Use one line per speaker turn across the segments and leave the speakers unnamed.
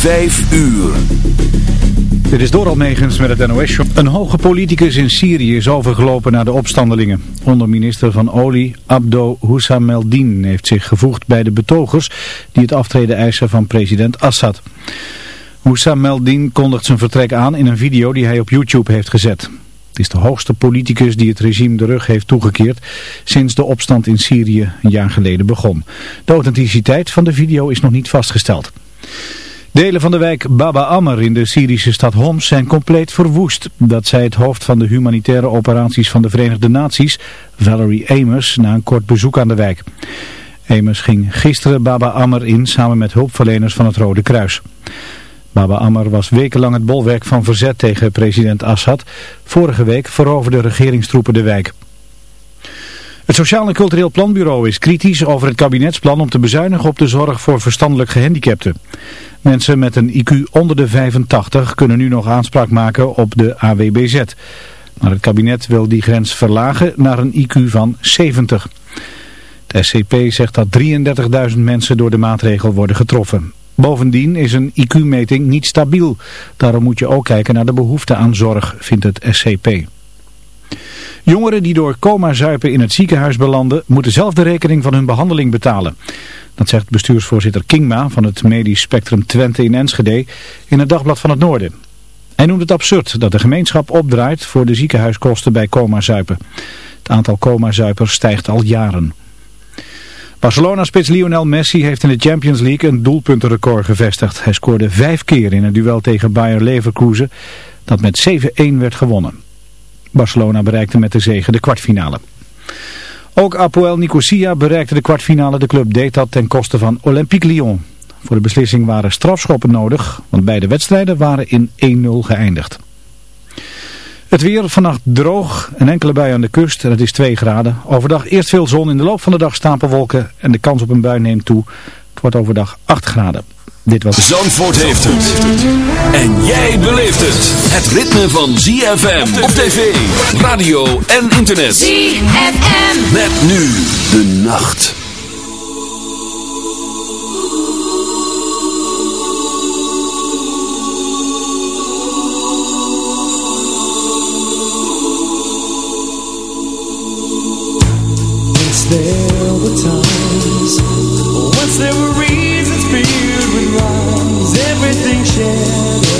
Vijf uur.
Dit is Doral Megens met het NOS-show. Een hoge politicus in Syrië is overgelopen naar de opstandelingen. Onderminister van Olie Abdo Hussameldin heeft zich gevoegd bij de betogers die het aftreden eisen van president Assad. Hussameldin kondigt zijn vertrek aan in een video die hij op YouTube heeft gezet. Het is de hoogste politicus die het regime de rug heeft toegekeerd sinds de opstand in Syrië een jaar geleden begon. De authenticiteit van de video is nog niet vastgesteld. Delen van de wijk Baba Ammer in de Syrische stad Homs zijn compleet verwoest. Dat zei het hoofd van de humanitaire operaties van de Verenigde Naties, Valerie Amers, na een kort bezoek aan de wijk. Amers ging gisteren Baba Ammer in samen met hulpverleners van het Rode Kruis. Baba Ammer was wekenlang het bolwerk van verzet tegen president Assad. Vorige week veroverden regeringstroepen de wijk. Het Sociaal en Cultureel Planbureau is kritisch over het kabinetsplan om te bezuinigen op de zorg voor verstandelijk gehandicapten. Mensen met een IQ onder de 85 kunnen nu nog aanspraak maken op de AWBZ. Maar het kabinet wil die grens verlagen naar een IQ van 70. De SCP zegt dat 33.000 mensen door de maatregel worden getroffen. Bovendien is een IQ-meting niet stabiel. Daarom moet je ook kijken naar de behoefte aan zorg, vindt het SCP. Jongeren die door coma-zuipen in het ziekenhuis belanden, moeten zelf de rekening van hun behandeling betalen. Dat zegt bestuursvoorzitter Kingma van het Medisch Spectrum Twente in Enschede in het Dagblad van het Noorden. Hij noemt het absurd dat de gemeenschap opdraait voor de ziekenhuiskosten bij coma-zuipen. Het aantal coma-zuipers stijgt al jaren. Barcelona-spits Lionel Messi heeft in de Champions League een doelpuntenrecord gevestigd. Hij scoorde vijf keer in een duel tegen Bayer Leverkusen dat met 7-1 werd gewonnen. Barcelona bereikte met de zege de kwartfinale. Ook Apoel Nicosia bereikte de kwartfinale. De club deed dat ten koste van Olympique Lyon. Voor de beslissing waren strafschoppen nodig, want beide wedstrijden waren in 1-0 geëindigd. Het weer vannacht droog, een enkele bui aan de kust en het is 2 graden. Overdag eerst veel zon, in de loop van de dag stapelwolken en de kans op een bui neemt toe. Het wordt overdag 8 graden. Dit was...
Zandvoort heeft het. En jij beleeft het. Het ritme van ZFM op tv, radio en internet.
ZFM.
Met nu de nacht.
There were times,
dead.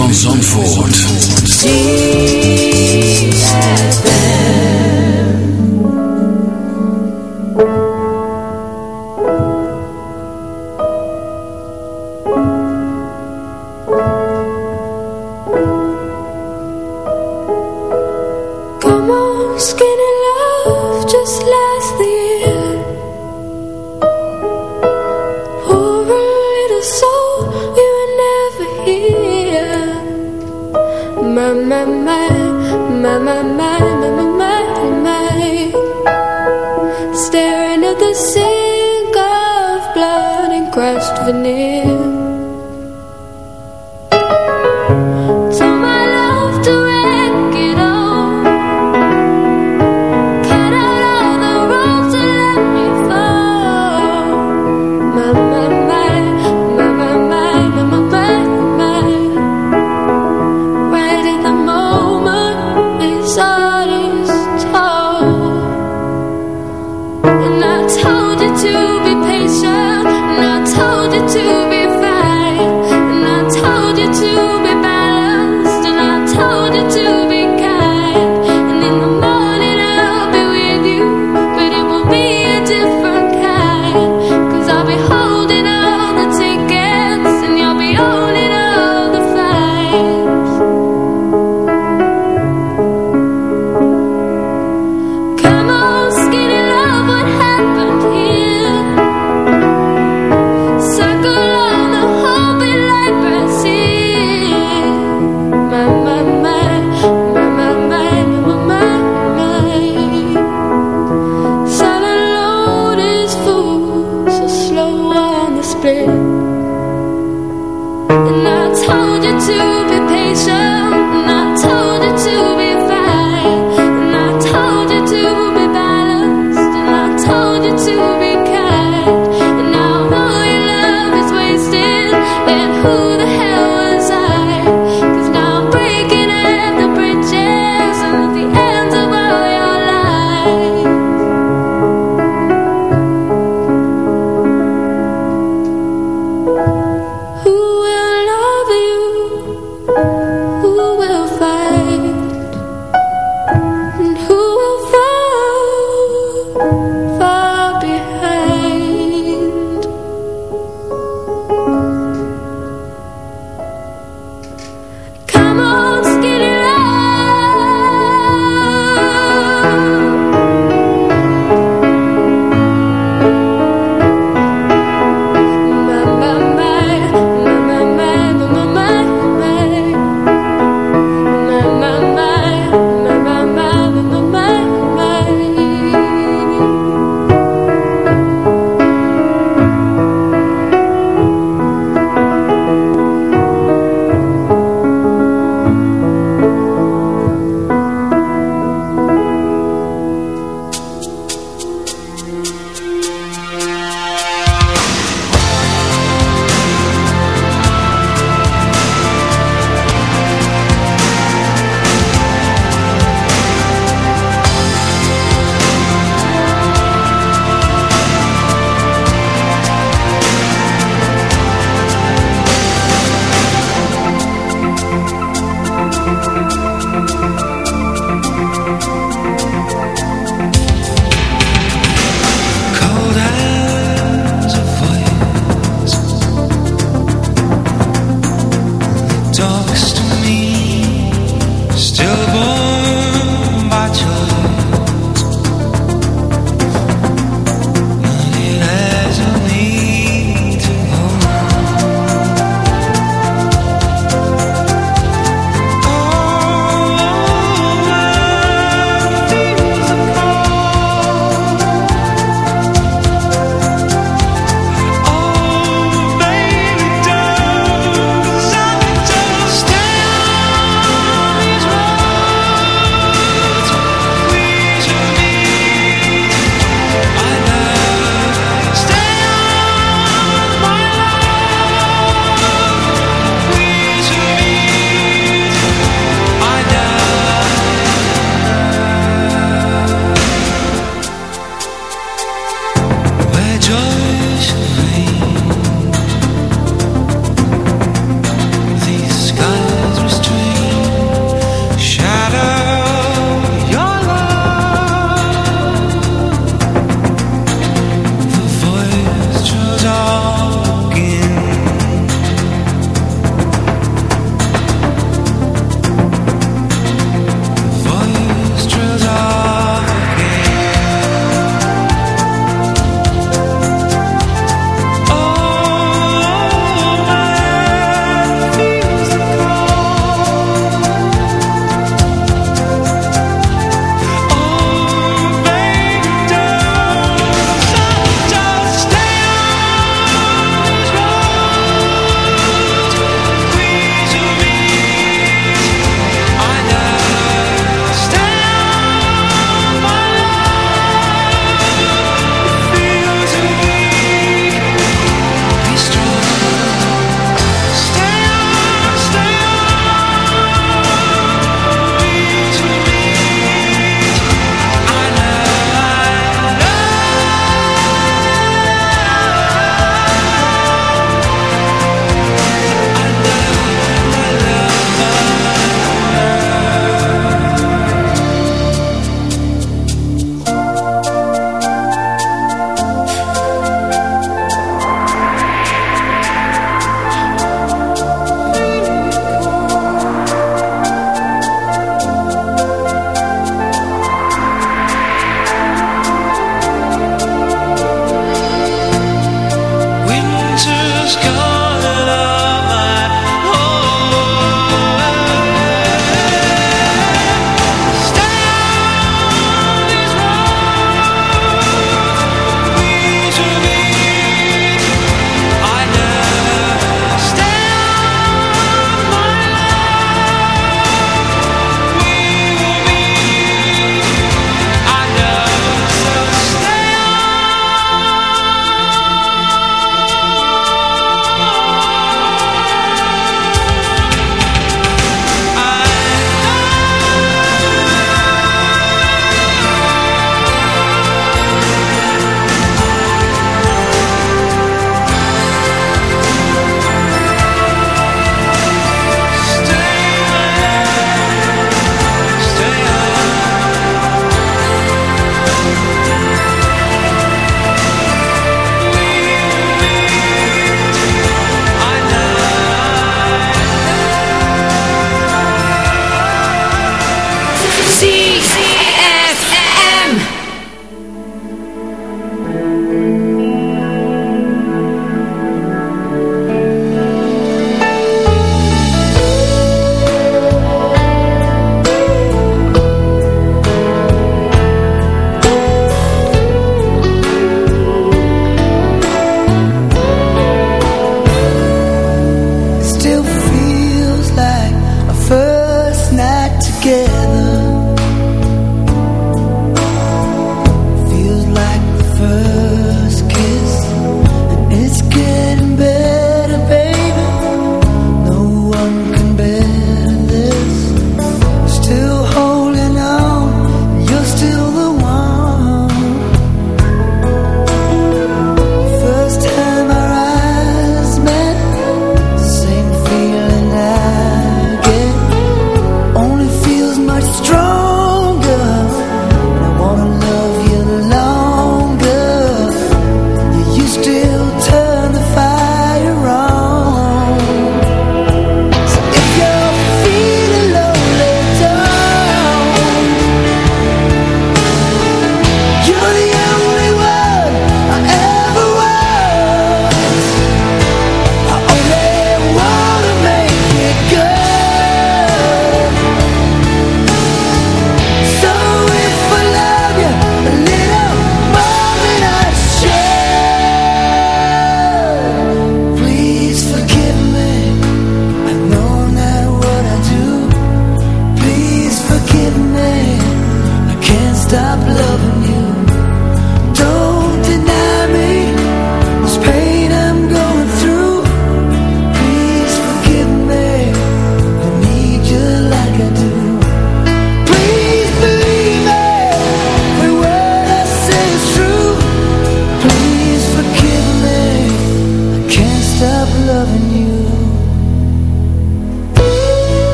van Zandvoort.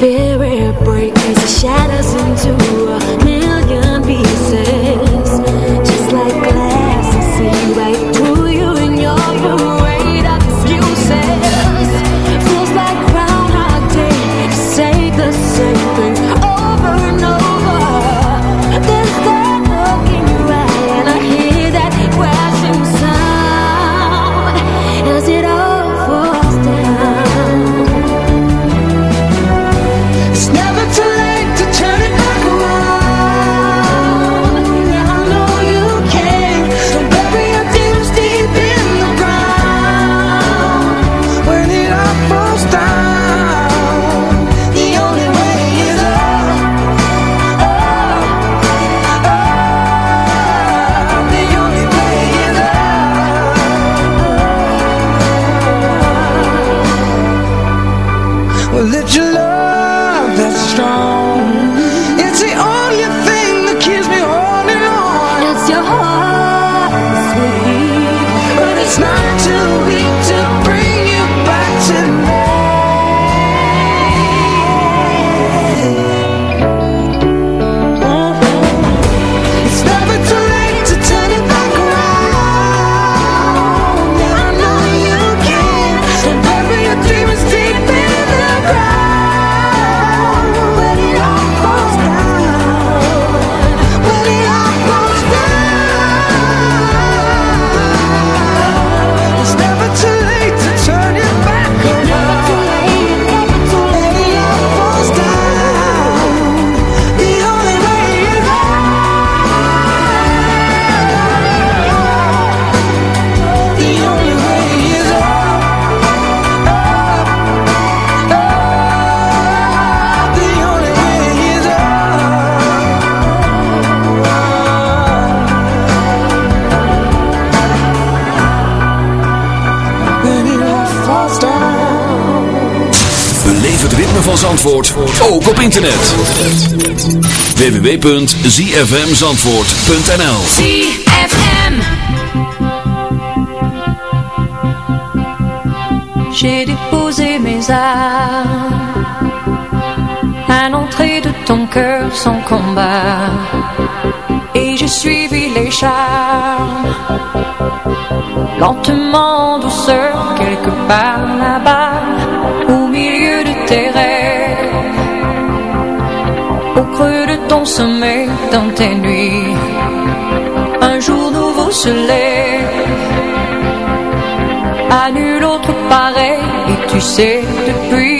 been internet.
ZFM. J'ai déposé mes armes À l'entrée de ton cœur sans combat. Et j'ai suivi les charmes Lentement, douceur, quelque part là-bas Au milieu de tes rêves. dans tes nuits. Un jour nouveau se lève, à nul autre pareil, et tu sais depuis.